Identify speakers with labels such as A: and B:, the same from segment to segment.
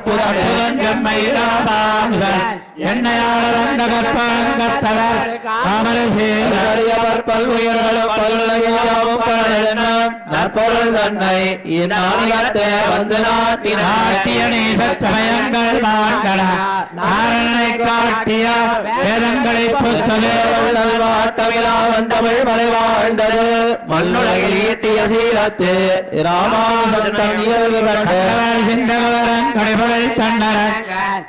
A: செய்யவர் புதனே
B: எம்மை ராமானுஜன் என்னையால் கற்பங்கத்தவர் காமரசேகர்
A: அறியவர் பல்வுயிர்களும் பல்லுலகிலும் நற்பொருள் தன்னை இந்நாளிகத்தை வந்து நாட்டினார்
B: நாட்டிய நீச சமயங்கள் மாண்கள நாரணனை காட்டிய வேதங்களை புத்தலே
A: வாட்டமிலா வந்தமிழ் மலை வாழ்ந்தது மண்ணுலகில் ஈட்டிய சீலத்து ராமானுஜன் தன்
B: சிந்தகவரன் கடைபொருள் தண்டரன்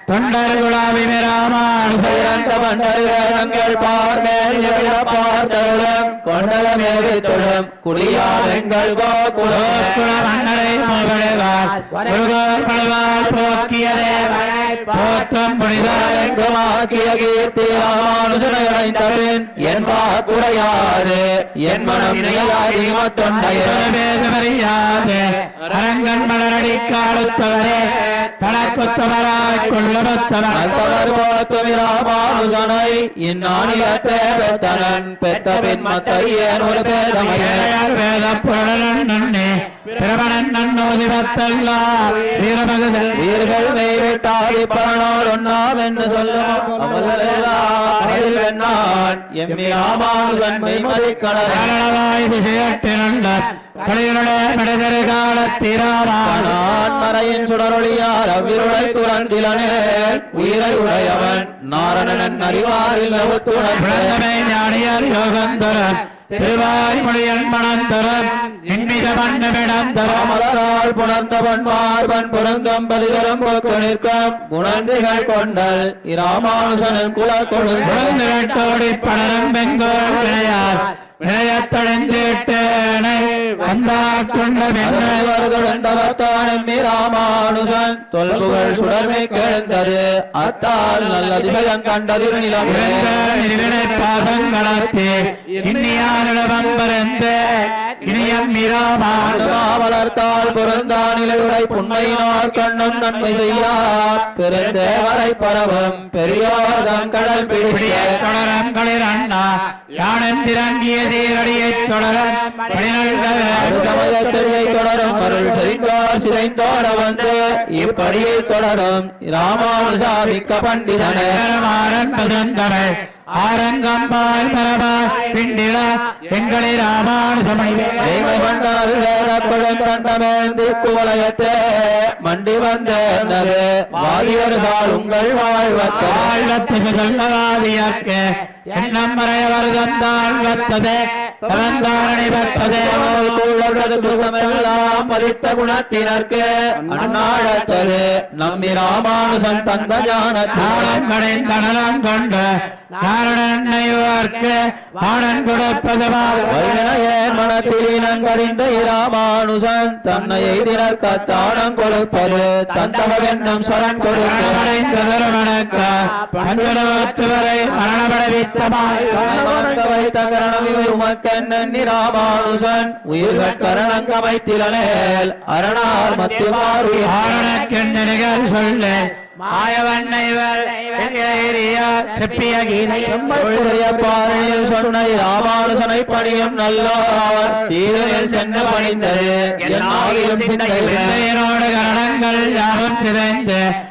B: தொண்டர் குலாபி ராமானுஜன்
A: சிறந்த பண்டங்கள் பார்த்தருளும் கொண்டலமேவி தொழும் குடியாரெங்கள் கோகுலம்.
B: குல மன்னரை மகளவால் முருகன் பணிவால் போக்கிய தேவனை போற்றம் புனிதாய்
A: எங்குமாக்கிய கீர்த்தி ராமானுஜனை அடைந்தபின் என் வாக்குரையாது என் மனம் இணையாதி மத்தொண்டைய
B: வேதமறியாது அரங்கன் மலரடி காலத்தவரே தனக்குத்தவராய் கொள்ளவத்தவர்
A: அல்பவர் போத்துமி ராமானுஜனை பெத்தனன் பெத்த பின் மத்தையேன் ஒரு பேதமையே
B: வேத புரணன் நன்னே பிரமணன் நன்னோதி பத்தல்லா. வீரமகுதல்
A: வீர்கள் மெய்விட்டாதி பரணோர் ஒன்னாம் என்று சொல்லும் அமலெல்லாம் வெண்ணான் எம்மி ராமானுஜன் மெய்மதிக்கடல்.
B: காரணவாய் திசையட்டினண்டர்
A: மறையின் சுடரொளியார் அவ்விருளை துறந்திலனே. உயிரை உடையவன் நாரணன் அறிவாரில்
B: ஞானியர் யோகந்தரன் திருவாய்மொழியன் மணந்தரன்
A: மலரால் புணர்ந்தவன் மார்பன் புறந்தம் பலிதரும் போக்கு நிற்கும் குணந்திகள் கொண்டல் குல கொழுந்த
B: குழந்தைகளோடி படரும் பெங்கோல் விளையார் விளையத்தடைந்தேட்டேனை வந்தா கொண்ட பெண்ணை
A: ராமானுஜன். தொல்புகள் சுடர்மை கிழந்தது அத்தால் நல்ல திசையன் கண்டது நிலம்
B: பாசங்களத்தே இன்னியானிடம் பரந்த இனியம்
A: வளர்த்தால் பொருந்தானிலையுடை புண்மையினார் கண்ணும் நன்மை செய்யா பெருந்தேவரை பரவும் பெரியோர் கடல்
B: பிடிய தொடரம் களிர் அண்ணா யானன் திறங்கிய சீரடியை தொடரம்
A: சமயச் தொடரும் அருள் செறிந்தார் சிதைந்தோர வந்து இப்படியை தொடரும் ராமானுசாமிக்க பண்டிதனை
B: மாறன் பதந்தனை ஆரங்கம்பால் பரமா பிண்டில எங்களை ராமானுசமணி
A: தெய்வ மண்டனல் வேதப்படும் கண்டமேந்தி குவலயத்தே மண்டி வந்தேனது வாரியர்கள் உங்கள் வாழ்வத்தால்
B: வாழ்வத்துக்கு சொல்லவாதியாக்க எண்ணம் மறையவர் தந்தாள் வத்ததே பலந்தாரணை வத்ததே
A: எல்லாம் மதித்த குணத்தினர்க்கு அண்ணாழத்தது நம்மி ராமானுசன் தந்த ஞான
B: காலம் கடைந்தனலம் கொண்டு நாரணனையோர்க்கு வாணன்
A: மனத்தில் இனங்கறிந்த இராமானுசன் தன்னை எய்தினர் கத்தானம் கொடுப்பது தந்தவென்னும் சரண் கொடுக்க
B: வரை மரணபடவித்தமாய்
A: வைத்த கரணம் இவை உமக்கெண்ணி ராமானுசன் உயிர்கள் கரணங்கமைத்திலனேல் அரணார் மத்தியமாறு.
B: சொல்லு
A: சொன்ன ராமானுசனை பணியும் நல்லோர். தீரனில் சென்று பணிந்தது.
B: சிந்தையினோடு கரணங்கள் யாவும் சிதைந்து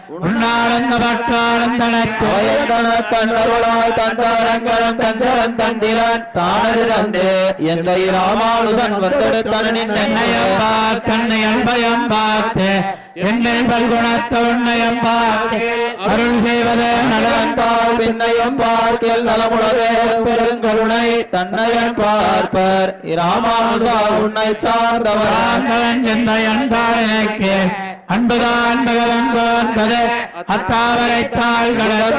A: ராமானுசன்
B: பயம் பார்த்து என்னை பல்குணத்த உன்னையம் பார்த்து அருள் செய்வது நலன்
A: நலன்பால் பின்னையும் பார்க்கில் நலமுடவே பெருங்கருணை தன்னையன் பார்ப்பர். ராமானுசா உன்னை
B: தாரனுக்கு அன்புதான்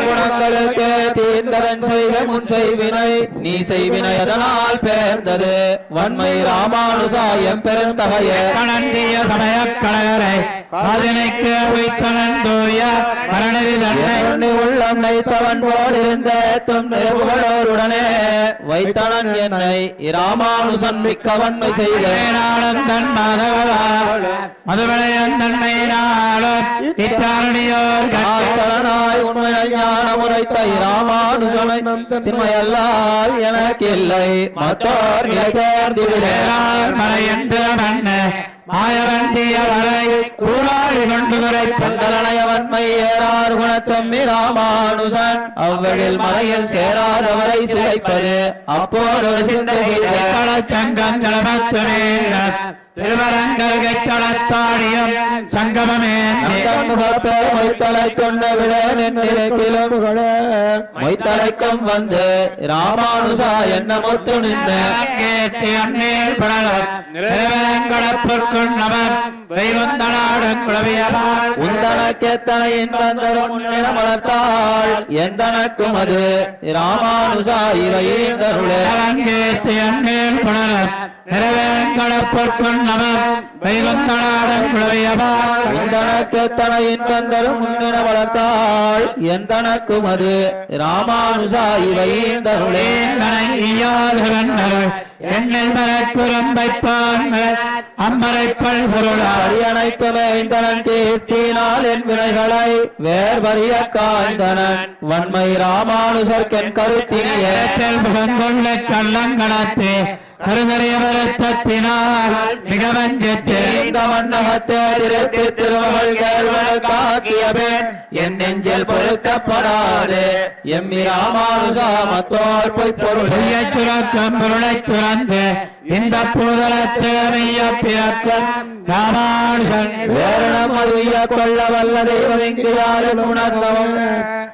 A: குணங்களுக்கு தீர்ந்தவன் முன் செய்வினை. நீ செய்வினை அதனால் பேர்ந்தது. வன்மை ராமானுசாயம் பெருந்தகைய
B: கணந்திய சமய கழகரை காதனைக்கு வைத்தனன் தூய மரணதி தன்னை
A: உள்ளம் வைத்தவன் போல் இருந்த துன்புகளோருடனே வைத்தனன் என்னை இராமானுசன் மிக்க வன்மை செய்தேன்
B: நாளும் தன் மாதவளால் மதுவிளையன் தன்னை நாளும் இத்தாரணியோர்
A: ஆத்தரனாய் உண்மை ஞான முறைத்த இராமானுசனை திண்மையல்லால் எனக்கு இல்லை மத்தோர் நிலை
B: மன்ன மாயவந்திய வரை கூறாடி கொண்டு வரை
A: பந்தலனையவன்மை குணத்தம்மி ராமானுசன் அவ்வழில் மலையில் சேராதவரை சிதைப்பது அப்போது ஒரு சிந்தை செய்தேன்.
B: களத்தாடியம் சங்கமமே.
A: முகப்பே மொய்த்தலை கொண்ட விட நின்றிருக்கிலும் மொய்த்தலைக்கும் வந்து ராமானுசா என்ன முத்து நின்ற வளர்த்தாள்? எந்தனக்கும் அது ராமானுசா இவை ஈந்தருளே
B: கேட்டு அண்ணேல் படலம் நிறைவேங்கடப்பொற்கொண்டவர் தெய்வந்தனாடும் குழவியவாள்
A: உந்தனக்கெத்தனை இன்பந்தரும் முன்னிடம் வளர்த்தாள் எந்தனக்கும் அது ராமானுசா இவை ஈந்தருளே
B: எண்ணில் மரக்குரம்பைப்பான் அம்மரைப்பல் பொருளார்
A: அரியணைக்குமே இந்தனன் கீர்த்தினால் என் வினைகளை வேர்வறிய காய்ந்தனன். வன்மை ராமானுசர்க்கென் கருத்தினியே.
B: கள்ளங்கணத்தே கருதறிய வருத்தத்தினால் மிக வஞ்சத்தே
A: இந்த திருத்தி திருமகள் கேள்வனை காக்கிய பெண் என் நெஞ்சில் பொருத்தப்படாது. எம்மி ராமானுசாமத்தோர் பொய் பொருள்
B: சுரக்கம் பொருளை சுரந்து இந்த பூதலத்து பிறக்கும். ராமானுஷன்
A: வேரணம் அதுய கொள்ள வல்ல தெய்வம் இங்கு யாரும் உணர்ந்தவன்.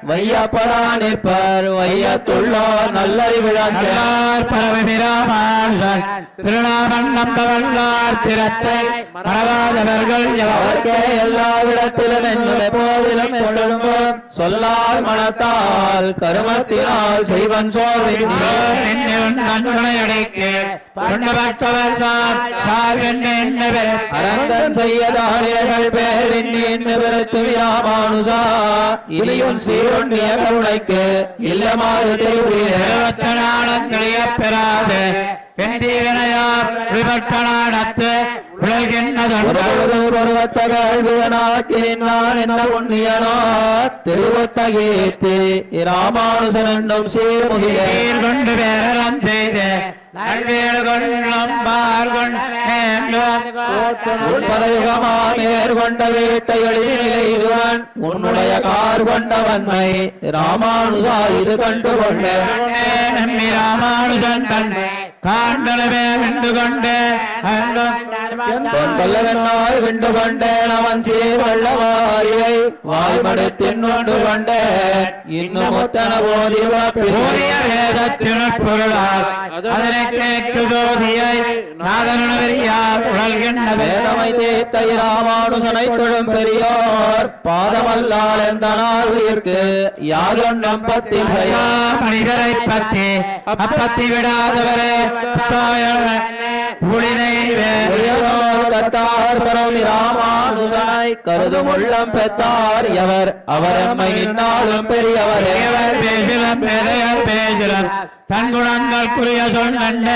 A: வையப்படா நிற்பர் வையத்துள்ளோர் நல்லறிவிழந்த
B: நல்லார் பரவமி ராமானுஷன் திருநாமன் நம்பவல்லார் திறத்தை மறவாதவர்கள்
A: அவர்க்கே எல்லா இடத்திலும் என்னும் எப்போதிலும் எப்பொழுதும் சொல்லால் மனத்தால் கருமத்தினால் செய்வன் சோர்வின் அரந்தன் செய்யதானிகள் பேரின் என்று பெருத்து ராமானுசா இனியும் சீருண்ணிய கருணைக்கு இல்லமாறு திருவிழா
B: பெறாது.
A: ஒருபொழுது பருவத்த கேள்வியனாக்கினான் என்ன புண்ணியனோ திருவத்த கீர்த்தி ராமானுசன் என்னும் சீர்முகியே
B: கொண்டு பேரம் செய்து.
A: நேர்கொண்ட வீட்டை எழுதினிலைதுவன் உன்னுடைய கார் கொண்ட வன்மை ராமானுசா இது கண்டு கொண்ட
B: ராமானுஜன் தன்னை காண்டலமே கண்டு கொண்டு
A: கொல்லவென்னால் விண்டு கொண்டேன் அவன் சீர் வல்லவாரியை வாய்மடுத்தின் கொண்டு கொண்டேன் இன்னும் முத்தன போதிவ
B: ஓரிய வேதத்தினுட் பொருளால் அதனை கேட்டு ஜோதியை நாதனுணவரியார் உழல்கின்ற
A: வேதமை தீர்த்த ராமானுசனை தொழும் பெரியோர் பாதமல்லால் எந்த நாள் உயிர்க்கு? யாதொன்னம் பத்தி
B: ஐயா, மனிதரை பற்றி அப்பத்தி விடாதவரே
A: கத்தார் தரும் ராமானுசனை கருதும் உள்ளம் எவர் அவர் எம்மை நின்னாலும் பெரியவரே
B: பேசிலம் பெதையர் பேசிலம் தன் குணங்கள் குறிய சொன்ன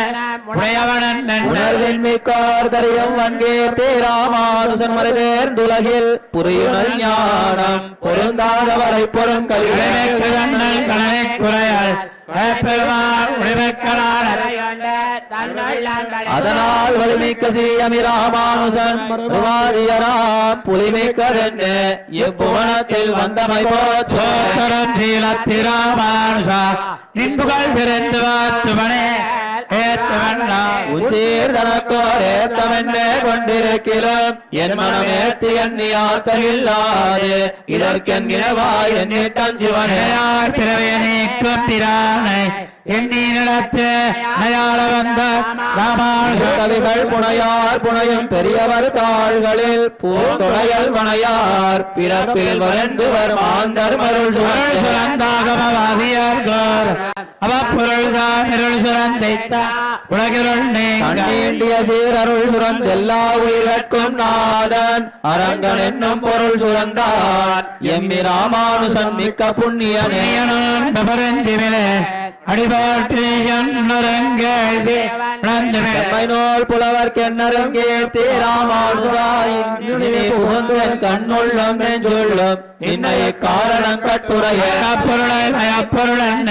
B: உடையவனன்
A: உணர்வின் மிக்கார் தரியும் வன்கீர்த்தி ராமானுசன் மறைதேர்ந்துலகில் புரியுணல் ஞானம் பொருந்தாதவரை
B: கண்ணன் கணனை குறையாள்
A: அதனால் வலிமிக்க சீயமி ராமானுசன் மருவாதியராம் புலிமிக்கதென்னு இப்புவனத்தில் வந்தமை போத்தோ
B: தோத்தரம் சீலத்திராமானுஷா நின்புகள் திறந்து ஏத்துவண்ணா
A: உச்சீர் தனக்கோர் ஏத்தமென்னே கொண்டிருக்கிறோம். என் மனமேத்தி எண்ணியாத்தகில்லாது இதற்கென்கிறவாய் என்னிட்டஞ்சுவனே
B: யார் பிறவே நீக்கும் திரானை எண்ணி நடத்து. நயாள வந்த ராமானுஜ
A: கவிகள் புனையார் புனையும் பெரியவர் தாள்களில் பூந்தொடையல் வனையார் பிறப்பில் வளர்ந்து வரும் ஆந்தர் மருள்
B: சுரந்தாகமவாதியார்கோர் அவ பொருள்தான் இருள் சுரந்தைத்த உலகிருள்
A: கண்ணீண்டிய சீரருள் சுரந்த எல்லா உயிர்கட்கும் நாதன். அரங்கன் என்னும் பொருள் சுரந்தான் எம்மி ராமானுசன் மிக்க புண்ணியனே.
B: நீயனான் பபரந்திமிலே அடிபாட்டு
A: நூல் புலவர் கென்னருங்கே தீராமாசுராய் புகுந்தன் கண்ணுள்ளம் நெஞ்சுள்ளம். இன்னை காரணம் கட்டுரைய.
B: பொருளை மயப்பொருள் என்ன?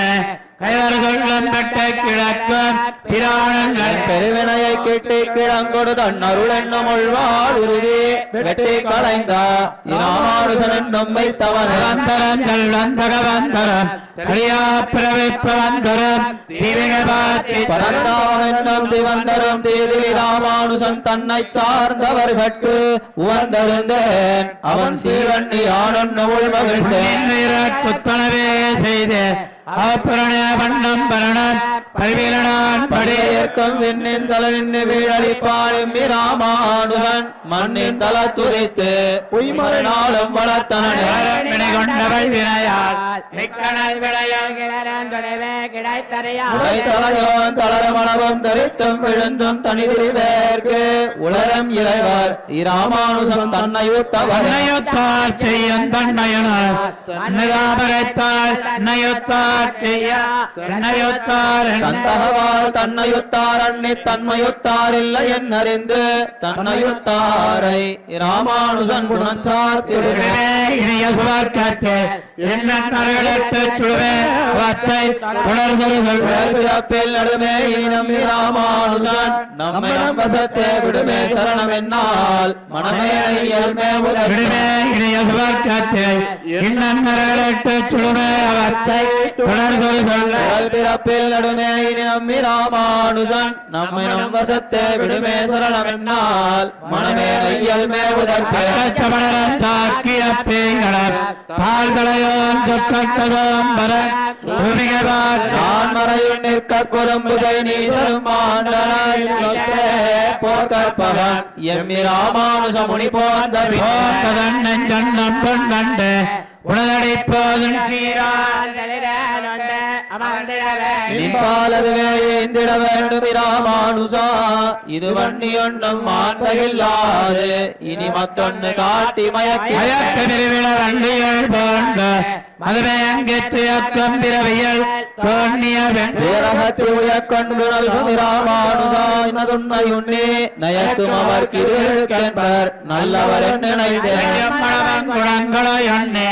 A: பெருவினையை கேட்டு கிழங்கொடு தன்னருள் என்னும் உள்வாள் உருவி வெட்டி களைந்தா நம்மை என்னும் வைத்தவன்
B: வந்தரங்கள் வந்தகவந்தரம் அழியா
A: திவந்தரும் ராமானுசன் தன்னை சார்ந்தவர்கட்டு உவந்தருந்தேன் அவன் சீவண்ணி ஆனொன்னு உள்மகிழ்ந்தேன்
B: செய்தேன். வண்ணம் பரணம் பரிவீலனான் படே
A: படையேற்கும் விண்ணின் தலனின் வீழளிப்பாடும் ராமானுசன் மண்ணின் தல துரைத்து உய்மறுநாளும் வளர்த்தனே
B: கொண்டவள் வினையால்
C: மிக்கணல் விளையால் கிளரன் தொலைவே கிடைத்தறியா
A: உடை தலயோன் தளர மனவம் தரித்தும் விழுந்தும் தனிதிரிவேற்கு. உலரம் இறைவர் இராமானுசன் தன்னை விட்டவர்
B: தன்னையொத்தார் செய்யும் தன்னையனார். தன்னையாமரைத்தால் தன்னையொத்தார் செய்ய தன்னையொத்தார்
A: தந்தகவால் தன்னையுத்தார் அண்ணி தன்மையுத்தார் இல்லை என்னறிந்து தன்னையுத்தாரை ராமானுசன் குணம் சாத்திடுவே
B: இனிய சுவர்க்கத்தை
A: நடுமே இனி நம்பி ராமானுசன் நம்மை வசத்தே விடுமே சரணம் என்னால். மனமே
B: விடுமே இனிய சுவர்க்கத்தை இன்னர்களுக்கு சுடுவே வத்தை உணர்தல்கள்
A: கடல் பிறப்பில் நடுமே இனி நம்பி ராமானுஜன். நம்மை நம் வசத்தே விடுமே சரணம் என்னால் மனமே
B: பக்கச்சமணரம் தாக்கிய பேய்களம் பால்களையோன் சொக்கட்டதோம் வர
A: நான் மறையில் நிற்க குறும்புகை நீசரும் போர்க்கற்பவன். எம்மி ராமானுஜ முனி போந்த
B: போக்கதன் நெஞ்சண்ணம் பொன்னண்டு உணதடிப்போதும்
A: நின்பாலதுவே ஏந்திட வேண்டும் ராமானுஜா இது வண்ணி ஒன்றும் மாற்றையில்லாது இனி மத்தொன்னு காட்டி மயக்கி.
B: நிறுவிட வண்டியல் போன்ற மதுரை அங்கெற்றியக்கம் பிறவியல் தோன்னிய
A: வேரகத்தி உயக்கொண்டு நல்கும் ராமானுஜா இன்னதுண்மையுண்ணே நயக்கும் அவர் கிருக்கென்பர் நல்லவர் நினைத்தேன்.
B: குணங்களோ எண்ணே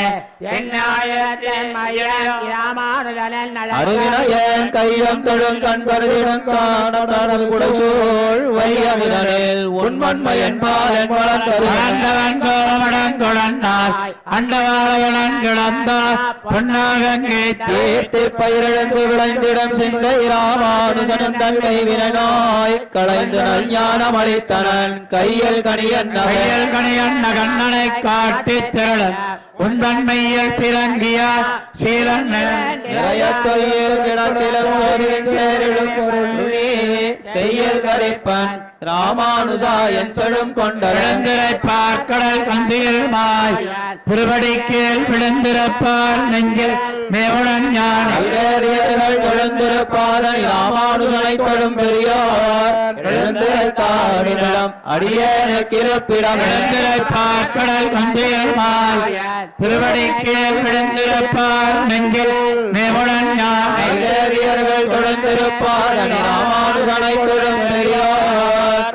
A: அருவினையன் கையம் தொழும் கண் கருதிடம் காணம் குடசூழ் வையமிதனில் உன்மன்மையன் பாலன் வளர்ந்தது.
B: வளர்ந்தவன் கோமடன் குழந்தார் அண்டவாளவளன் கிடந்தார் பொன்னாகங்கே
A: கீர்த்தி பயிரிழந்து விளைந்திடம் சிந்தை ராமானுஜனும் தன்மை வினநாய் களைந்து நல் ஞானம் அளித்தனன். கையில் கணியன்
B: கையல் கணியண்ண கண்ணனை காட்டித் திரளன் உந்தன்மையில் பிறங்கிய?
A: நீ செய்யல் கரிப்பன். ராமானுஜா என் செழும்
B: விழுந்திரை பார்க்கடல் கந்தியில் மாய் திருவடி கீழ் விழுந்திருப்பார் நெஞ்சில் மேவுடன் ஞான
A: எழுந்திருப்பாதனை ராமானுஜனை தொழும் பெரியோர். எழுந்திருத்தாடினிடம் அடியேனுக்கிருப்பிடம்
B: விழுந்திரை பார்க்கடல் கந்தியில் மாய் திருவடி கீழ் விழுந்திருப்பார் நெஞ்சில் மேவுடன் ஞான
A: எழுந்திருப்பாதனை ராமானுஜனை தொழும் பெரியோர்.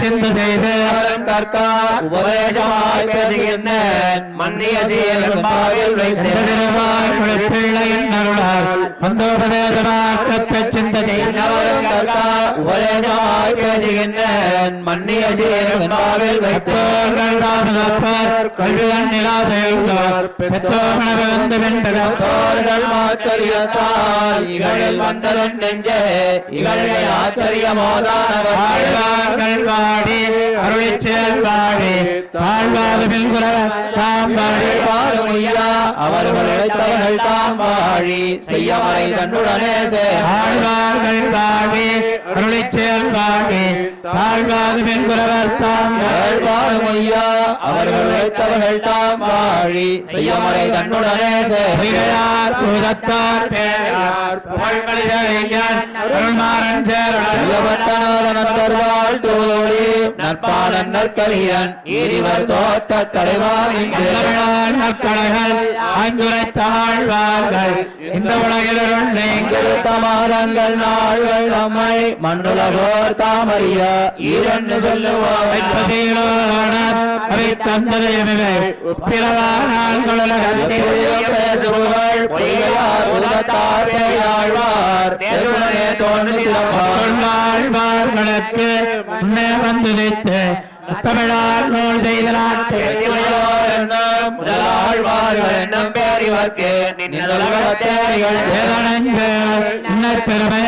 B: சிந்து செய்து
A: அவரும் கற்கா உபதேசமாய் பேசுகின்றேன் மன்னிய சீரம்பாவில் வைத்தேன்.
B: திருவாய் பிள்ளையின் அருளால் வந்தோபதேசமாக்கத்தை சிந்து செய்து
A: அவரும் கற்கா உபதேசமாய் பேசுகின்றேன் மன்னிய சீரம்பாவில்
B: வந்து
A: தோர்கள் மாச்சரியத்தால் இகழில் வந்ததன் நெஞ்சே இகழ்கை ஆச்சரியமோதானவர்
B: ஆழ்வார்கள் வாடி அருளிச் செயல்வாடி தாழ்வாதுமில் குரவர் தாம் வாடி
A: பாருமையா அவர்கள் இழைத்தவர்கள் தாம் வாழி செய்யமறை தன்னுடனே
B: ஆழ்வார்கள் வாடி அருளிச் செயல்வாடி தாழ்வாதுமில் குரவர் தாம்
A: பாருமையா அவர்கள் இழைத்தவர்கள் தாம் வாழி செய்யமறை தன்னுடனே சேர்
B: மிகையார் பூதத்தார் பேரார் புகழ்மலிதறிஞர் அருள்மாறன்
A: தோழி. நற்பாலன் நற்கலியன் ஈரிவர் தோட்ட தலைவான்
B: தமிழான் மக்களர்கள் ஆய்ந்துரைத்தாழ்வார்கள் இந்த உலகில்
A: தமாரங்கள் நாள்கள் நம்மை மண்ணுலகோர் தாமறிய. ஈரன்னு சொல்லுவோம்.
B: அவை தந்ததையுமிவை பிறவானால்
A: பேசுபவள் பொய்யார் உலகத்தார் பேயாழ்வார் தேர்வுடனே தோன்றி
B: கொள்ளாழ்வார்களுக்கு முன்னே வந்து வைத்து தமிழால் நூல் செய்த நாட்டு
A: முதலாழ்வார்கள் என்னும் பேரிவர்க்கு
B: ஏதனஞ்சு இன்ன பெருமை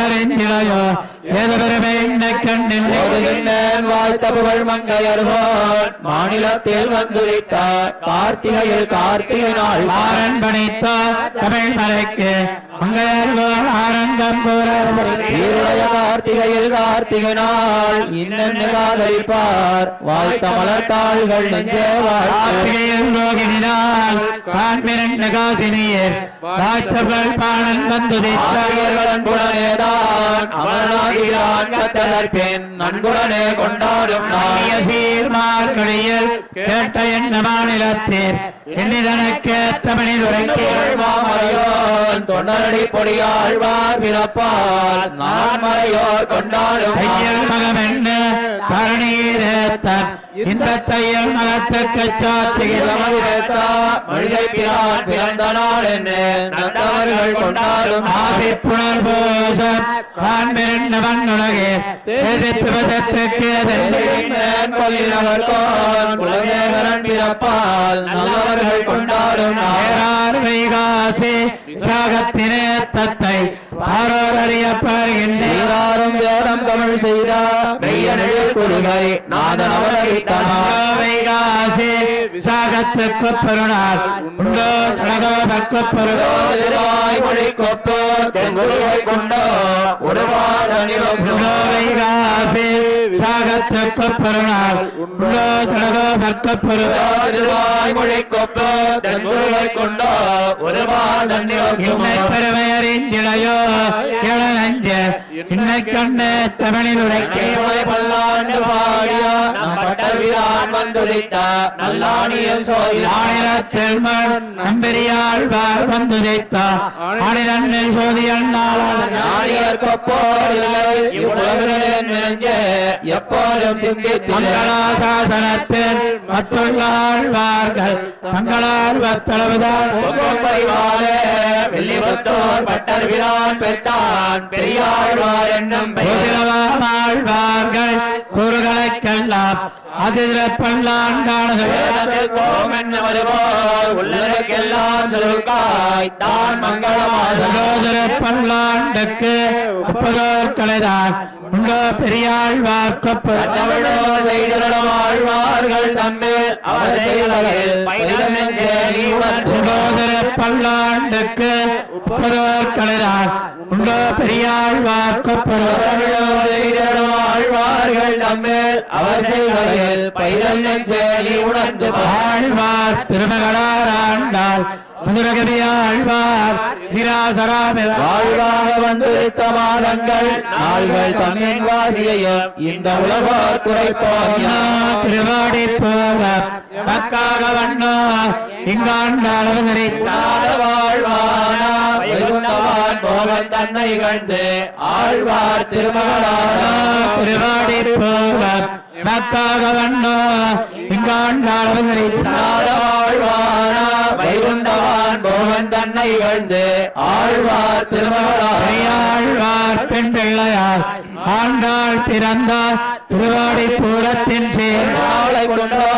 A: ஓதுகின்றேன் வாழ்த்த புகழ் மங்கையர்கோன் மாநிலத்தில் வந்துரித்தார் கார்த்திகையில் கார்த்திகை நாள்.
B: பணித்த தமிழ் மலைக்கு மங்கையர்கள் ஆரங்கம் கூற
A: ஈருடைய கார்த்திகையில் கார்த்திகை நாள். இன்னென்னு காதலிப்பார்? வாழ்த்த மலர்த்தாள்கள் நெஞ்சே வாழ்த்து.
B: காண்பிரண்ட காசினியர் வாழ்த்தவள் பாணன் வந்துதித்த
A: ஆகியர்கள் அன்புடனேதான் அமரனாகிறான் கத்தலர்பெண் அன்புடனே கொண்டாடும் நாய
B: சீர்மார்கழியில் கேட்ட என்ன மாநிலத்தீர் எண்ணிதனக்கேற்ற மணிதுரைக்கீழ்
A: மாமரையோன் தொண்டரடி பொடியாழ்வார் பிறப்பால் நான் மறையோர் கொண்டாடும்
B: தையல் மகமென்ன தரணீரேத்தன் இந்த தையல் மகத்துக்கு சாத்திகிறமது
A: மழிகை பிரான் பிறந்த நாள் என்ன நந்தவர்கள் கொண்டாடும்
B: புனல் காண்பிரண்டவன் உலகே
A: கொல்லினவர்கோன் பிறப்பால் நல்லவர்கள் கொண்டாடும்
B: வைகாசி சாகத்தினே தத்தை பாரோர் அறியப்படுகின்றேன்
A: நீராறும் வேதம் தமிழ் செய்த மெய்யனில் குருகை நாதன் அவதரித்தார்.
B: வைகாசி விசாகத்துக்கு பெருநாள் உண்டோ பக்கு
A: திருவாய் மொழி கொப்பு தென்குருகை கொண்டோ ஒருவார்
B: உண்டோ வைகாசி. விசாகத்துக்கு பெருநாள் உண்டோ சடகோ பக்கு
A: திருவாய் மொழி கொப்பு தென்குருகை கொண்டோ ஒருவார்
B: இன்னை பெருமை அறிந்திடையோ இளநஞ்ச இன்னை கண்ணே தமிழில் உரைக்கே
A: பல்லாண்டு பாடிய நம் பட்டவிரான் வந்துரித்த. நல்லாணியில் சோதினார்
B: ஆயிரத்தில் மண் நம்பெரியாழ்வார் வந்து தைத்த ஆணிரண்டில் சோதி
A: எப்போதும் சிந்தித்து.
B: மங்களாசாசனத்தில் மற்றுள்ள ஆழ்வார்கள் தங்களார் வத்தளவுதான்.
A: வெள்ளிபுத்தோர் பட்டர் விரான் பெற்றான். பெரியாழ்வார் என்னும்
B: ஆழ்வார்கள்
A: என்ன வருவோர் உள்ளதற்கெல்லாம் சுருக்காய் தான் மங்களமாக
B: சகோதர பல்லாண்டுக்கு முப்பதோர் கலைதான் உண்டோ பெரியாழ்வார் கொப்பர்
A: தமிழோ செய்திருளும் ஆழ்வார்கள் தம்மில் அவர் செய்வதில் பைதம் நெஞ்சே நீ உணர்ந்து
B: சகோதர பல்லாண்டுக்கு முப்பதோர் கலைதான் உண்டோ பெரியாழ்வார் கொப்பர்
A: தமிழோ நெஞ்சே நீ உணர்ந்து
B: ஆழ்வார் திருமகளார் ஆண்டாள் ஆழ்வார்
A: வாழ்வாக வந்திருக்க மாதங்கள் நாள்கள் தம்மின் வாசியையும் இந்த உலகோர் குறைப்போம்?
B: திருவாடி போக மக்காக வண்ணா. இங்காண்டாள் அவதரித்தார்
A: வைகுந்தவான் போகன் தன்னை கண்டு ஆழ்வார் திருமகளான
B: திருவாடி போவர் நக்காக வண்ணோ இங்காண்டாள்
A: ஆழ்வான வைகுண்டவான் போகன் தன்னை கண்டு ஆழ்வார் திருமகளான
B: ஆழ்வார் பெண் பிள்ளையார் ஆண்டாள் பிறந்தார் திருவாடி பூரத்தின் சேர்.
A: நாளை கொண்டா மனமே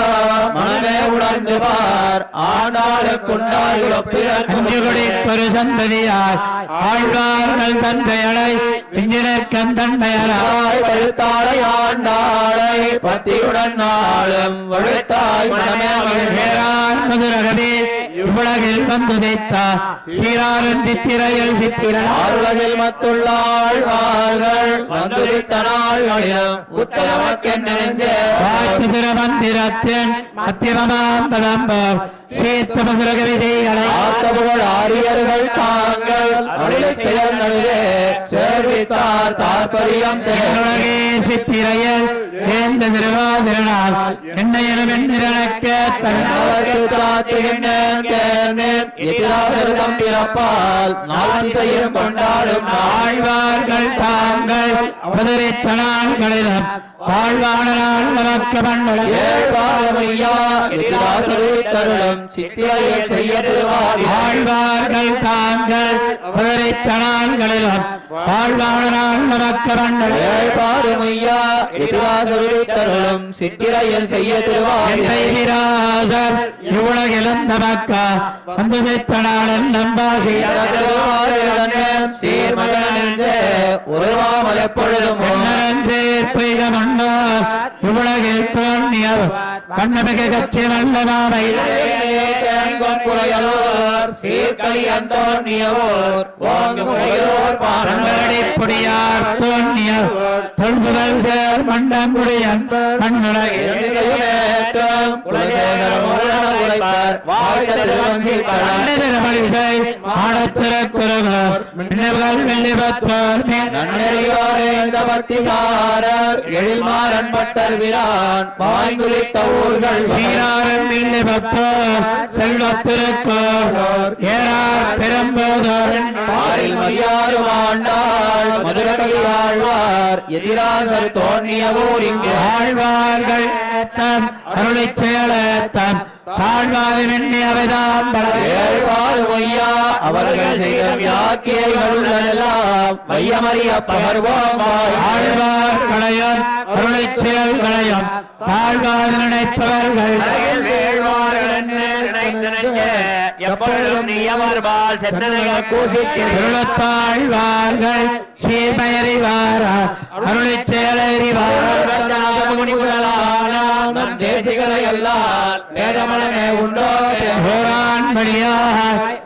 A: உணர்ந்து பார் ஆண்டாளுக்குண்டாய்
B: அஞ்சுகுடி ஒரு சந்ததியார் ஆழ்வார்கள் தந்தையளை இஞ்சினர்க்கன் தந்தையராய்
A: பழுத்தாளை ஆண்டாளை பத்தியுடன் நாளும் வழுத்தாய் மனமே
B: மதுரகவே இவ்வுலகில் வந்து தைத்தார் சீராரன் சித்திரையில் சித்திரன்.
A: ஆறுலகில் மத்துள்ள ஆழ்வார்கள் வந்துரித்த நாள்களிலும் உத்தரவக்கென் நெஞ்சே.
B: திருமந்திரத்தின் அத்தியமமாம் பதம்பம்.
A: ஆரியர்கள் தாங்கள்.
B: சித்திரையில் வேந்த திருவாதிரனால் என்னையனும் எண்ணிறக்க
A: அவர்கள் காத்துகின்றேன் கேள்மேன் எதிராசருதம் பிறப்பால் நாள் திசையும் கொண்டாடும்
B: ஆழ்வார்கள் தாங்கள். அவதரித்த நாள்களிலும் வாழ்வான நாள் நமக்கு மண்டலம்
A: ஏழ்வாழமையா செய்ய திருவாரி
B: தாங்கள்
A: சித்திரையில் செய்ய திருவாரி
B: விராசர் இவ்வுலகிலும் நமக்கு வந்து நம்பாசி
A: உருவாமல் எப்பொழுதும்
B: பெய்த மன்னார் இவ்வுலகில் தோன்றியவர் கண்ணமிக கட்சி நல்ல மாமை
A: சீர்கலி அந்தோன்னியவோர்
B: தொல்புதல் சேர் மண்ணுலகில் வெள்ளிபத்தோர்
A: எழில்மாறன் பட்டர் விரான் பாய்ந்துளித்த ஊர்கள்
B: சீராரன் வெள்ளிபத்தோர் செல்வத்திருக்கோர் ஏறார் பெரும்போதோர்.
A: பாரில் மதியாறு ஆண்டாள் மதுரகவி ஆழ்வார் எதிராசர் தோன்றிய ஊர் இங்கு.
B: ஆழ்வார்கள் தம் அருளை செயலத்தம் தாழ்வாது வெண்ணி அவைதாம்
A: ஏழ்வாறு பொய்யா அவர்கள் செய்த வியாக்கியைகள் உள்ளதெல்லாம் மையமறிய பகர்வோம்
B: ஆழ்வார் களையம் அருளை செயல்களையும் தாழ்வாது நினைப்பவர்கள்.
A: எப்பொழுதும்
B: திருளத்தாழ்வார்கள் சீர்மயறிவாரா? அருளை செயலறிவார்?
A: எல்லாம் வேதமனமே உண்டோ
B: ஓரான் வழியாக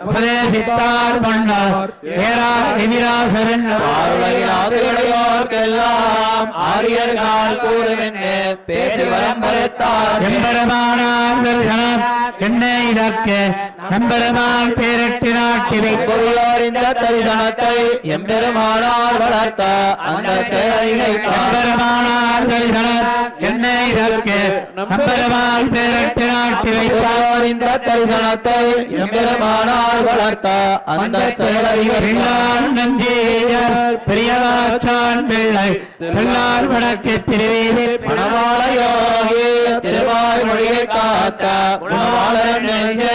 B: உபதேசித்தார் கொண்டார். ஏரா எதிராசரன்
A: ஆருலகில் ஆசிரியர்களோர்க்கெல்லாம் ஆரியர்கள் கூறுமென்னு பேசி வரம்பருத்தார்
B: எம்பெருமானார் தரிசனம். என்னை இதற்கு நம்பெருமான் பேரட்டினாட்டினை
A: பொருளார் இந்த தரிசனத்தை எம்பெருமானார் வளர்த்த அந்த செயலினை
B: நம்பெருமானார் தரிசனம் என்னை இதற்கு நம்பெருமான் பேரட்டினாட்டினை
A: பொருளார் இந்த தரிசனத்தை எம்பெருமானார் வளர்த்த அந்த செயலினை
B: நஞ்சியர் நஞ்சீயர் பெரியவாச்சான் பிள்ளை பிள்ளார் வடக்கு திருவீதி
A: மணவாள யோகி திருவாய்மொழியை காத்த மணவாளர் நெஞ்சே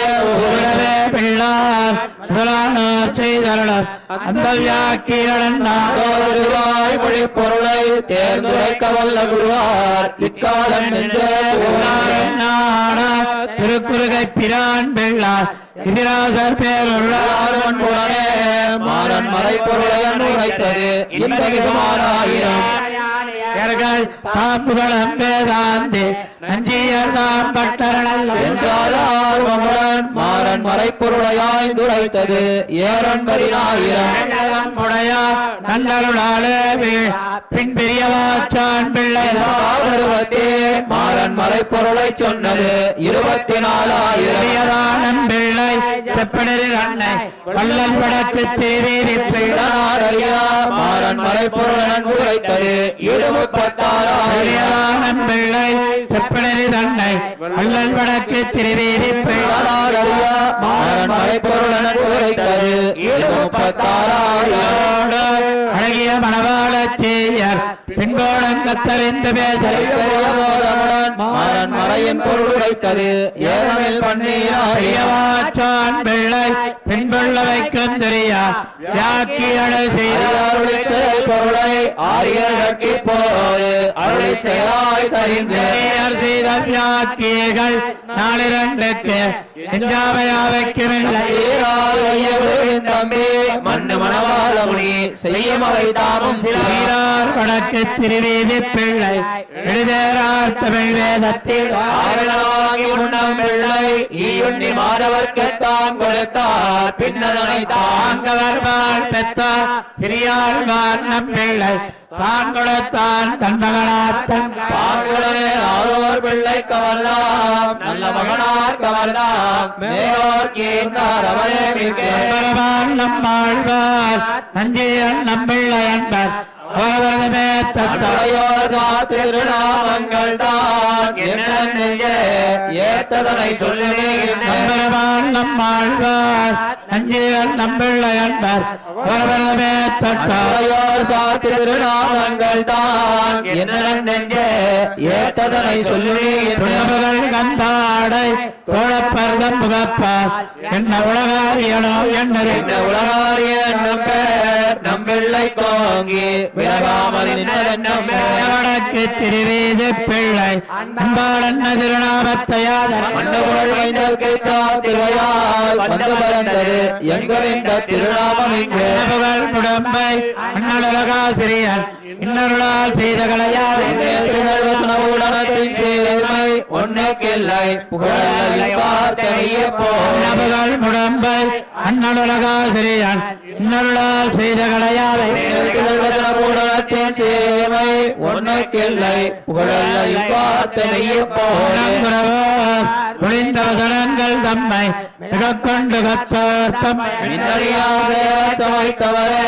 B: உலகே பிள்ளார் முதலானார் செய்தருளம் அந்த வியாக்கியடன்
A: திருவாய் மொழி பொருளை தேர்ந்துரைக்க வல்ல குருவார் இக்காலம்
B: திருக்குறுகை பிரான் பிள்ளார். எதிராசர் பேருள்ள
A: மாறன் மறை பொருளை இன்பமிகுமாறாயிரம்
B: அவர்கள் தாம்புகளம் வேதாந்தி. நஞ்சியர் தாம்
A: மாறன் மறைப்பொருளையாய் துரைத்தது. ஏரன் பரினாயிரம்
B: உடையார் நல்லருளாலே பின் பெரியவாச்சான் பிள்ளை
A: பருவத்தே மாறன் மறைப்பொருளை சொன்னது இருபத்தி நாலாயிரம்
B: பிள்ளை செப்பனில் அன்னை. வள்ளல் வடக்கு திருவீதி பிள்ளை.
A: மாறன் மறைப்பொருளன் உரைத்தது இருபத்தாறாயிரம்
B: பெரியதானம் பிள்ளை செப்பனில் அன்னை வள்ளல் வடக்கு திருவீதி அழகிய மணவாளச் செய்யர் பின்போடன் கத்தறிந்து
A: மறையின் பொருள் உரைத்தது பன்னீராயிரம்
B: ஐயவாச்சான் பிள்ளை பின்புள்ள வைக்கும் தெரியா
A: செயல் பொருளை ஆரியர்கட்கு போது அருளிச் செயலாய் தரிந்து
B: செய்த வியாக்கியர்கள் நாளிரண்டுக்கு
A: தம்பி மண்ணு மணவாளமுனி செய்யும் அவை தாமும்
B: சீரார் வடக்கு திருவீதி பிள்ளை எழுதேரார் தமிழ் வேதத்தில்
A: ஆரணமாகி உண்ணம் பிள்ளை ஈயுண்ணி மாதவர்க்கு தாம் கொடுத்தார். பின்னதனை தாங்க
B: தாங்கவர்வாள் பெற்றார். சிறியாழ்வார் நம் பிள்ளை தான் கொடுத்தான் தன்
A: ஆரோர் பிள்ளை கவர்தாம் நல்ல மகனார் கவர்தாம் மேலோர் கீர்ந்தார் அவரே மிக்க
B: நம்மாழ்வார் நஞ்சியன் நம்பிள்ளை என்பர் அவரதுமே தத்தாய்
A: தந்தையோர் திருநாமங்கள் தான் என்ன நெஞ்சே ஏத்ததனை சொல்லுவேன்
B: நம்மாழ்வார் நஞ்சியன் நம்பிள்ளை என்பர் அவரதுமே தத்தாய்
A: தந்தையோர் திருநாமங்கள் தான் என்ன நெஞ்சே ஏத்ததனை சொல்லுவேன்
B: கந்தாடை தோழப்பர்தம் முகப்பார் என்ன உலகாரியனோ
A: இந்த உலகாரிய நம்பர் நம்பிள்ளை கோங்கி
B: வடக்கு திருவீதி பிள்ளை அன்பாளன் திருநாமத்தையாதர்
A: மண்டபுகள் வைந்தற்கு சாத்திரையால் வந்து பறந்தது
B: இன்னொருளால் செய்த கலையால்
A: உலகத்தின் ஒன்னுக்கில்லை புகழை பார்த்தனையே போன
B: புகழ் முடம்பை அண்ணலகாசிரியன் இன்னொருளால் செய்த கலையாலை.
A: உலகத்தின் சேமை ஒன்னுக்கில்லை புகழை பார்த்தனையே போன
B: ஒளிந்த வசனங்கள் தம்மை மிகக் கொண்டு கத்தார் தம்மை.
A: மின்னறியாக சமைத்தவரே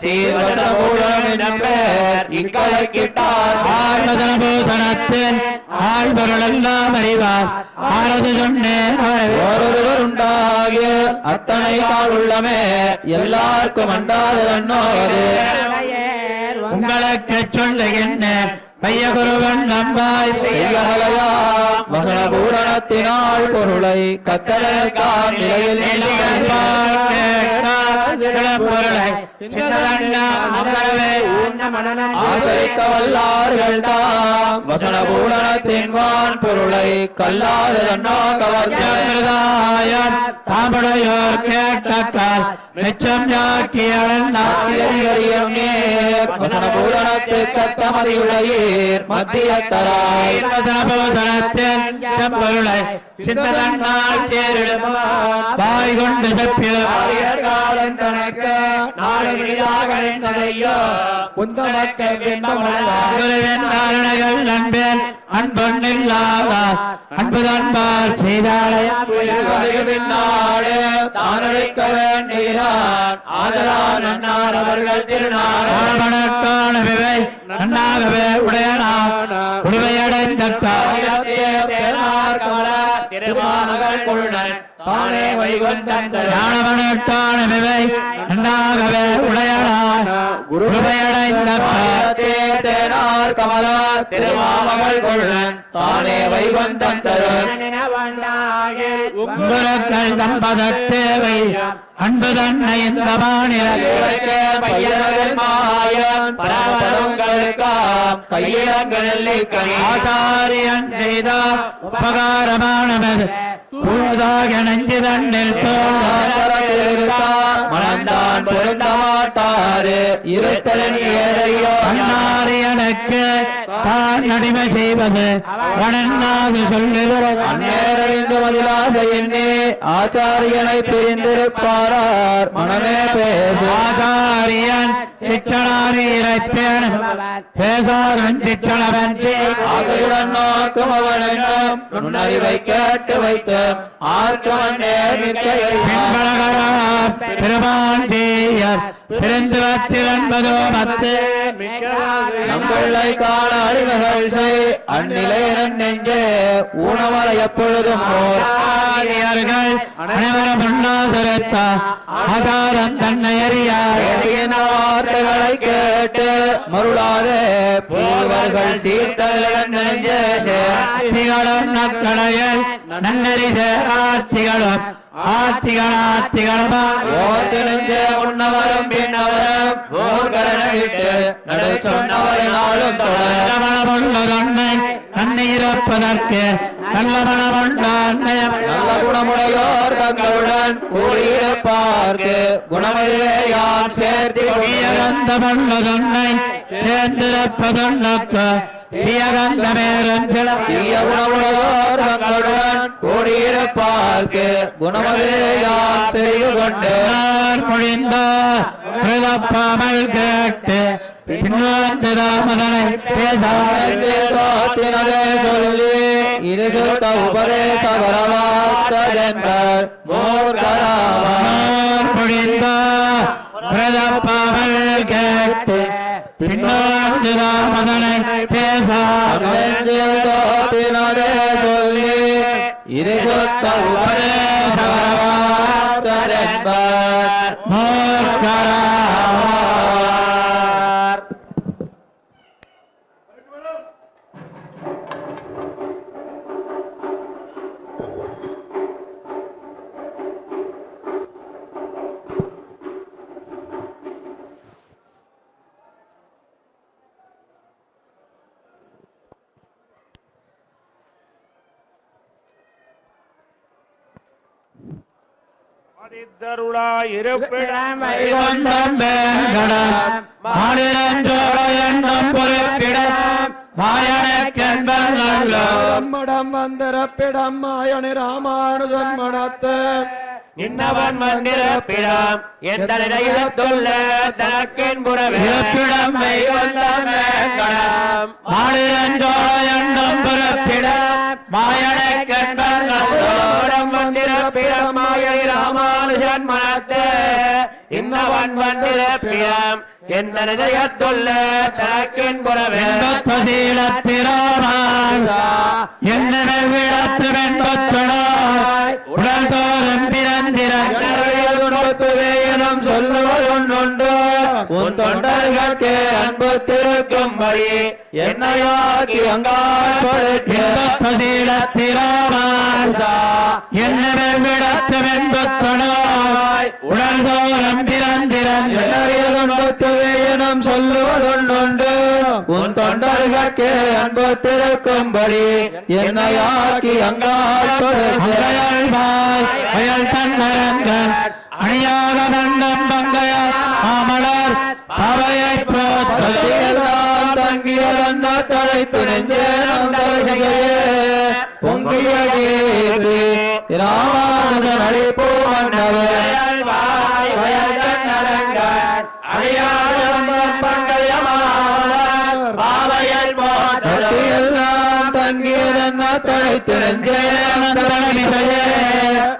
A: சீர்வசபூடம் நம்பர் இக்கலை கிட்டார்
B: ஆர்வதன பூசணத்தின் ஆழ்வருளெல்லாம் அறிவார். ஆரது சொன்னேன்.
A: ஒருவர் உண்டாகிய அத்தனை கால் உள்ளமே எல்லாருக்கும் அண்டாததன்னோது
B: உங்களுக்கு சொல்லுகின்றேன். மையகுருவன் நம்பாய்
A: செய்யகலையா? மகன பூரணத்தினால் பொருளை கத்தலக்கான் நிலையில் நின்றார்.
B: பொருளை சின்னதண்ணா அமரவே
A: வல்லார்கள் தாம் வசன பொருளை
B: கேட்டக்கால் மிச்சம் ஜாக்கியடன்
A: ஆசிரியரியம் நேர். வசன கத்தமதியுடையீர் மத்தியத்தராய்
B: பூசணத்தின் செம்பொருளை சின்னதண்ணால் தேரிடுமார் வாய் கொண்டு செப்பிலும்
A: காலம் தனக்கு நாடுகளாக நின்றதையோ உந்தமக்க
B: குருவின் காரணைகள் நண்பேன். அன்பொன்னில்லாத அன்புதன்பால் செய்தாலயம்
A: பின்னாடு தானழைக்க வேண்டுகிறான் ஆதலால் நன்னார் அவர்கள் திருநாள்.
B: விவை நன்னாகவே உடையனாம் உடுவையடைந்தார்
A: திருமாமகள் கொள்ளுடன் தானே வைகுந்தன்
B: ஞானவனக்கான விவை நன்னாகவே உடையனாம் உடுவையடைந்தார்
A: தேனார் கமலா திருமாமகள் கொள்ளுடன் தானே வைகுந்தன் தரும்
B: உங்களுக்கள் தம்பதத்தேவை அன்பு தன்னை இந்த மாநில ஆச்சாரியன் செய்த உபகாரமானது. பூதாக நஞ்சு தன்னில்
A: மனந்தான் பொருந்த மாட்டாரு இருத்தலன் ஏறையோ
B: அன்னாரியனுக்கு தான் நடிமை செய்வது. வணங்காது சொல்லுகிறது
A: அந்நேரறிந்து மதிலாசையின்னே ஆச்சாரியனை பிரிந்திருப்பாரார். மனமே பேசு.
B: ஆச்சாரியன் சிச்சனாரி இறைப்பேன். பேசாரன் சிச்சனவன்
A: ஆசையுடன் நோக்கும் அவனும் நுண்ணறிவை கேட்டு வைத்த ஆர்க்கவன் திருமான் நிற்க எறிவான்.
B: பின்பழகரா பெருமாஞ்சேயர் பிறந்துவத்தில்
A: காண அடிமைகள் செய். அந்நிலையன் நெஞ்சே ஊனமலை எப்பொழுதும் ஓர்
B: ஆதாரம் தன்னை அறியார்
A: வார்த்தைகளை கேட்டு மருளாதே நெஞ்சே
B: நன்னறி
A: சேரார்த்திகளும் நெஞ்சே உண்ணவரும் பின்னவரும் போர்கரணிட்டு நடு சொன்னவர் நாளும் தொடர.
B: நல்லமணமுள்ளதொன்னை நன்னை இருப்பதற்கு நல்லமணமுள்ள அன்னையம்
A: நல்ல குணமுடையோர் தங்களுடன் கூடியிருப்பார்க்கு. குணமதிலே யார் சேர்த்து
B: சேர்ந்திருப்பதொன்னுக்கு தீயகந்த மேலும் சில
A: தீய குணமுடையோர் தங்களுடன் கூடியிருப்பார்க்கு. குணமதிலே செய்து கொண்டு
B: பொழிந்த பிரதப்பாமல் கேட்டு
A: சொல்லி இது சுத்த உபதேச வரவாத்ததென்றார்
B: பொழிந்த பிரதப்பாமல் பின்னாண்டு தாமதனை
A: சொல்லி இது சுத்த உபதேச
B: மாயனக்கென்பல் நல்லோம்
A: மடம் வந்திரப்பிடம் மாயணி ராமானுஜன் மனத்து.
C: நின்னவன் மந்திரப்பிடம் எந்த நிலையத்துள்ள தனக்கின் புறவே.
B: இருப்பிடம் வைகுண்டம் வேங்கடம் மாநிலஞ்சோழ எண்ணம் பொறுப்பிடம் மாயனக்கென்பல் நல்லோம்
C: ஓரம் மந்திரப்பிடம் மாயணி ராமானுஜன் மனத்து. இன்னவன் மந்திரப்பிடம் எந்த நிலையத்துள்ள தனக்கின் புறவே.
B: சீலத்திராமான் என்னை விடத்து வெண்பத்துடாய் உடல் தோறும் பிறந்திரன்
A: துவேயனம் சொல்லுவதொன்றுண்டு உன் தொண்டர்களுக்கு அன்பு திருக்கும்படி என்னையாக்கி அங்காட்படுத்த
B: சீலத்திராமான் என்னை விடத்து வெண்பத்துடாய் உடல் தோறும் பிறந்திரன்
A: துவேயனம் சொல்லுவதொன்றுண்டு. உன் தொண்டர்களுக்கு அன்பு திருக்கும்படி என்னையாக்கி அங்காட்படுத்த
B: அங்கையாள் வாய் அயல் தன்னரங்கன். அணியாக வண்ணம் பங்கைய மாமலர் அவையை
A: தங்கியதன்ன தலைத்து நெஞ்சேனம் தருகையே பொங்கிய கீர்த்தி ராமானுஜன் அழைப்போ மன்னவர் எல்லாம் தங்கியதன்ன தலைத்து நெஞ்சேனம் தருகையே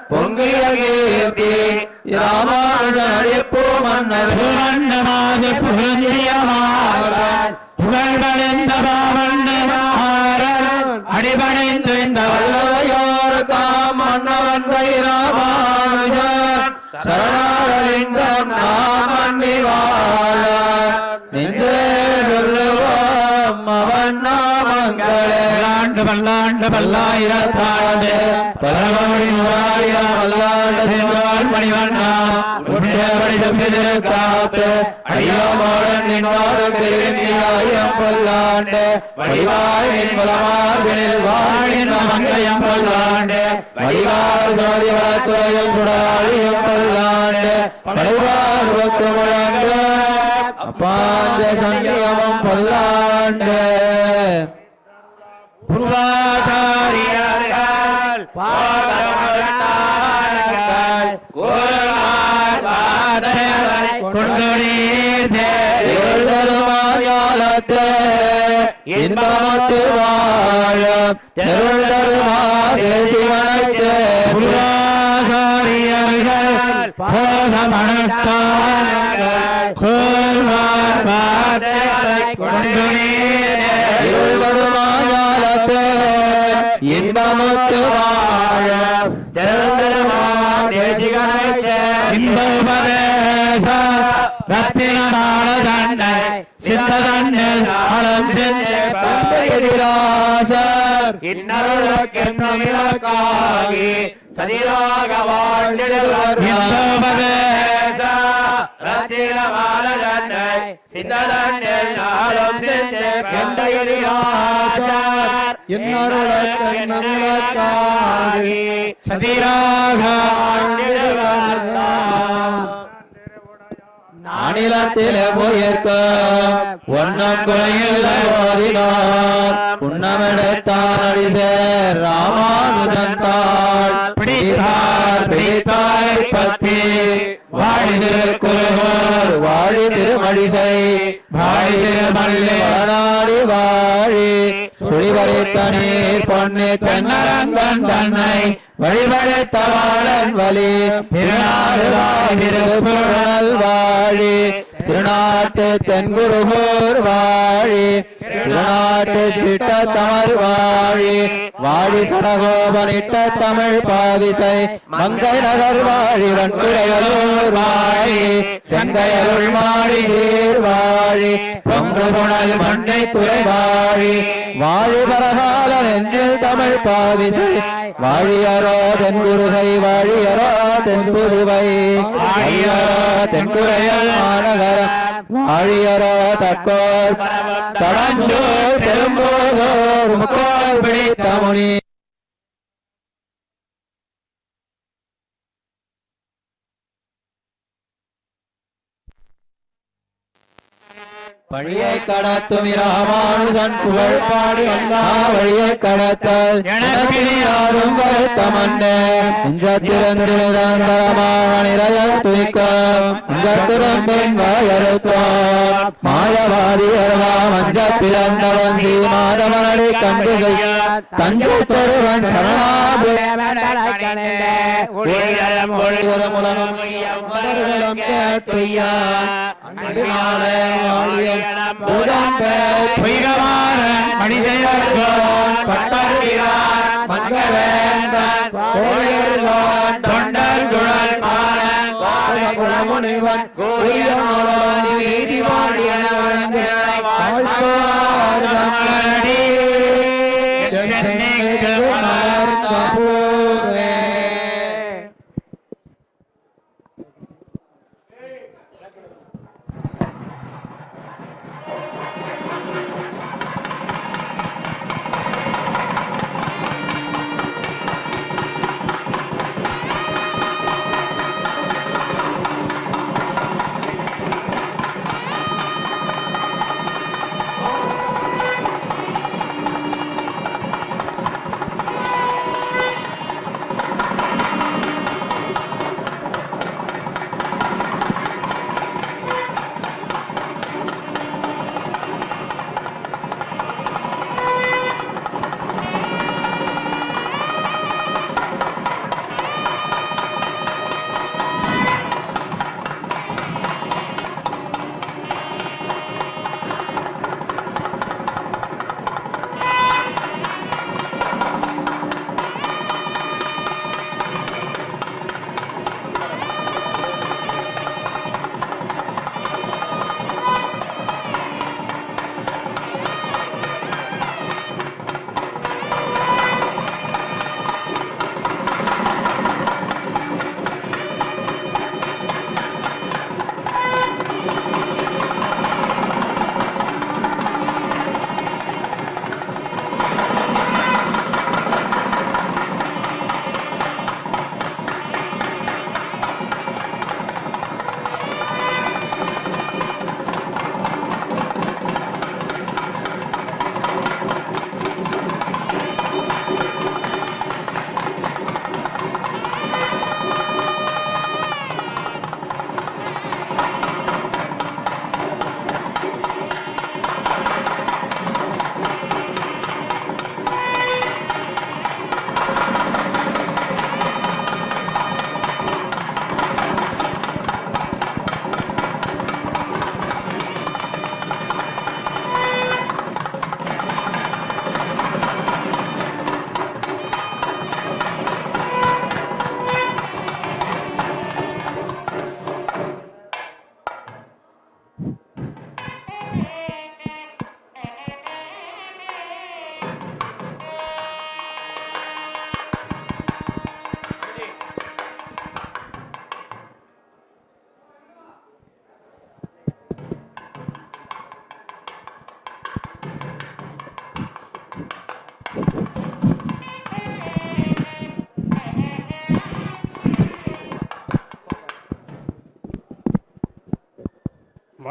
A: பொங்கிய கீர்த்தி ராமானுஜன் அழைப்போ மன்னவர்
B: புகழ்ந்தமாது புகழ்ந்தியமாவன் புகழ்வழிந்த பாவண்ணமாறன் அடிபணிந்து இந்த
A: வல்லவையோர் தாம் மன்னவன் வைராமானுஜன் சரணாரலிங்கம் நாம் அன்னி வாழ நெஞ்சே சொல்லுவோம் அவன் நாமங்களே
B: பல்லாண்டு பல்லாண்டு பல்லாயிரத்தாண்டு. பரவடி நூறாயிரம் பல்லாண்டு சென்றால் மணிவண்ணா உன்னிடபடி செப்பிதிருக்காப்பு
A: அடியோமோடன் நின்னோடும் திரும்பியாயிரம் பல்லாண்டு. வடிவாய் பலமார்பினில் வாழின் மங்கையம் பல்லாண்டு. வடிவார் சோதி வளத்துறையில் சுடராழியும் பல்லாண்டு. படைவார் ஒத்து பல்லாண்டு.
B: பூர்வாச்சாரியர்கள் பாதமலர்ந்தார்கள் குருமார் பாதங்களை கொண்டு நீர்
A: எழுதருமாயாலத்தே இன்பமத்து வாழும் தெருளருமாதேசிவனைத்தே
B: பூர்வாச்சாரியர்கள் போதமணத்தார்கள் குருமார் பாதங்களை கொண்டு
A: இன்பமத்து வாழும் தெருளருமாதேசிவனைத்தே
B: இந்த உபதேச ரத்தினமான தன்னை சித்த தன்னில் ஆழம் சென்று
A: எதிராசர்
C: இன்னருளுக்கென்னும் இலக்காகி சதிராக வாழ்ந்திடுவர்
B: இந்த உபதேச
C: ரத்தினமான தன்னை சித்ததன்னில் நாளும் கண்டையடியாசார்
A: இன்னருளுக்கென்னும் இலக்காகி
B: சதிராக
A: நானிலத்திலே போயிருக்க ஒன்னம் குறையில்லை ஓதினார். உண்ணமெடுத்தான் அடிசேர் ராமானுஜன் தாள். வாழிசை வாழி திருமல்லி வாழாடி வாழி சுழிவரித்த நீர் பொண்ணு தென்னரங்கன் தன்னை வழிபடுத்த வாழன் வலி திருநாடு வாழி திருநாட்டு தென்குருகூர் வாழி திருநாட்டு சிட்ட தமிழ் வாழி வாழி சடகோபனிட்ட தமிழ் பாதிசை மங்கை நகர் வாழி வன்குறையலூர் வாழி செங்கையருள் மாறி சீர் வாழி பொங்கு புனல் மண்ணை துறை வாழி வாழி பரகால நெஞ்சில் தமிழ் பாதிசை வாழியரோ தென்குருகை வாழியரோ தென்புதுவை தென் குறையல் மாநகர. வாழியரோ தக்கோர் தடஞ்சோர் பெரும்போதோர் முக்கோர் பிடித்த முனி. வழியை கடத்தும் ராமானுதன் புகழ் பாடு எல்லா வழியை கடத்தல். எனக்கு யாரும் மாயவாதி மஞ்ச பிறந்தவன் சீமாதமனடி கண்டு செய்ய. தஞ்சை தொழுவன்
C: ஒளியலம் ஒளியலம் உலகம்
A: சரணாபுரம் கேட்டுய்யா அன்பினாலே வாழியம் பூதம்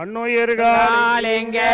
C: மண்ணுயிர்கள்
A: இங்கே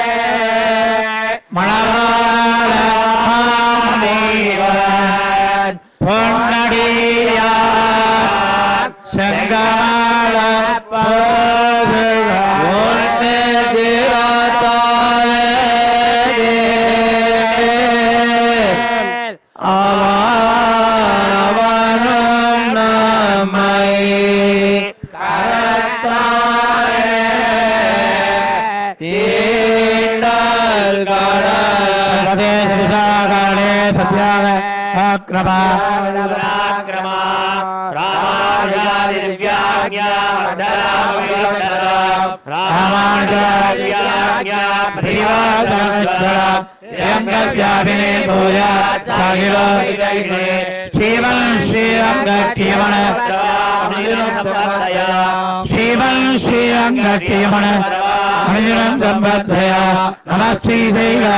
B: ङ्गव्यापिने भूया सागिरो शिवं श्रीरङ्गीमण शिवं श्रीरङ्गीमण मणिरं सम्बद्धया नमः श्रीशैला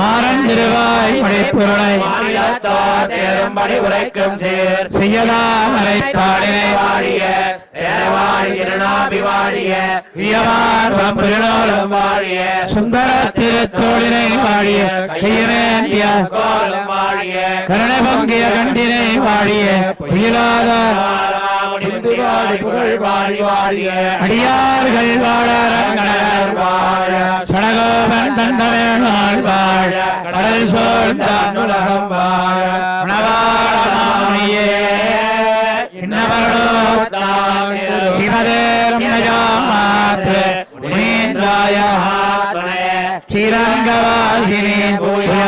B: ஸ்ரீசைலேசதயா பாத்திரம் ராஜமான்மரம் இதேந்திராவணம் வாழி திருவாய் மணவாள மாமுனிவன் பாடிய மாறன் திருவாய் மணிப்புரனை
C: உரைக்கும் சேர்.
B: செய்யலாமலை பாடினை
C: வாழிய சேரவாழி வாழிய
B: வியமான் வம்புகளோடும்
C: வாழிய
B: சுந்தர திருத்தோழினை பாடிய கையனேந்திய
C: கோலம் வாழிய
B: கருணை பொங்கிய கண்டினை
C: வாழிய
B: அடியார்கள் வாழ வாழ சடகோபன் தந்தவேணாள் வாழ கடல் சோழ்ந்தான் உலகம் வாழ. மணவாள இன்னவர்களோ சிவதேரம் ஸ்ரீரங்கவாசினி பூயா